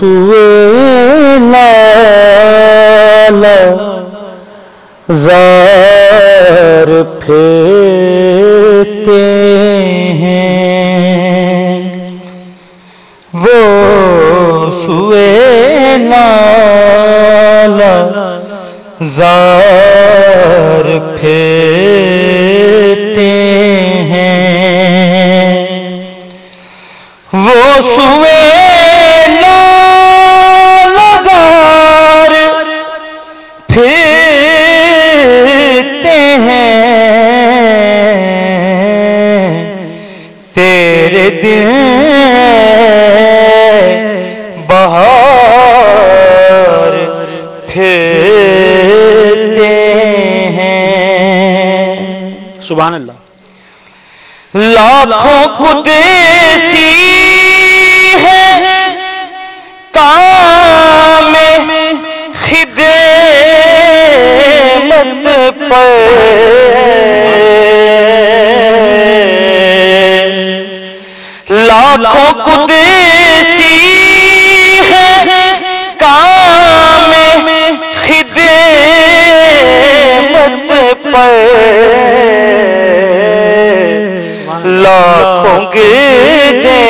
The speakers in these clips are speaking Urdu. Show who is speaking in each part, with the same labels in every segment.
Speaker 1: سوئے لال زار پھیرتے ہیں۔ وہ سوئے لال زار تیرے دن بہار پھرتے ہیں۔
Speaker 2: سبحان اللہ۔
Speaker 1: لاکھوں ہے کام خدمت پر۔ لاکھوں قدیسی ہے کام خدمت پر لاکھوں گردے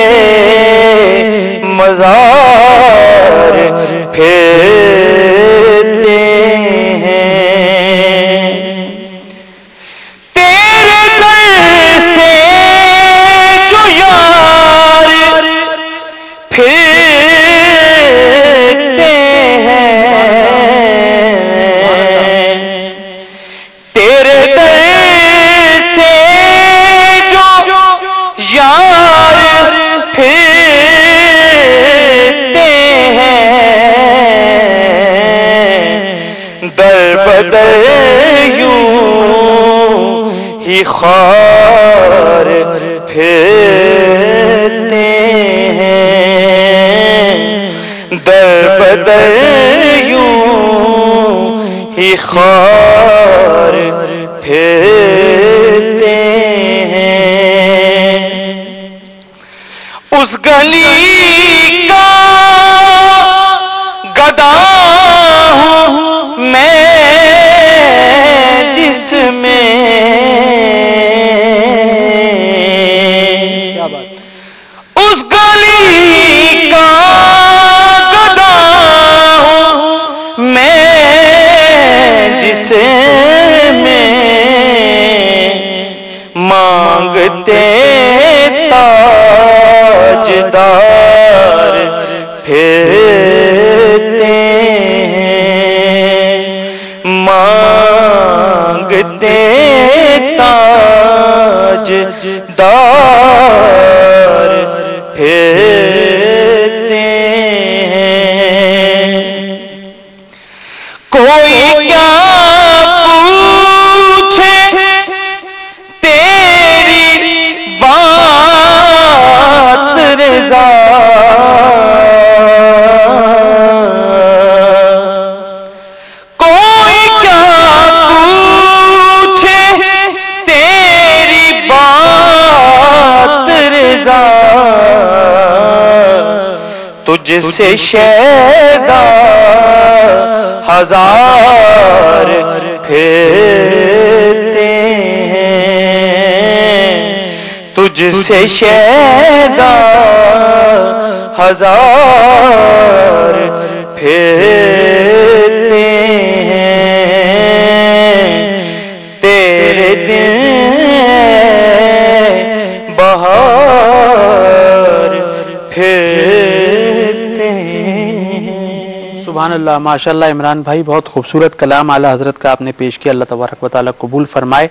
Speaker 1: مزار پھر یوں ہی خار پھرتے ہیں۔ در بدر یوں ہی خار پھرتے ہیں۔ اس گلی کا گدا ہوں میں مانگتے تاجدار پھرتے تجھ سے شیدا ہزار پھرتے ہیں۔ تجھ سے شیدا ہزار پھرتے
Speaker 2: سبحان اللہ ماشاء اللہ عمران بھائی، بہت خوبصورت کلام اعلیٰ حضرت کا آپ نے پیش کیا، اللہ تبارک و تعالیٰ قبول فرمائے۔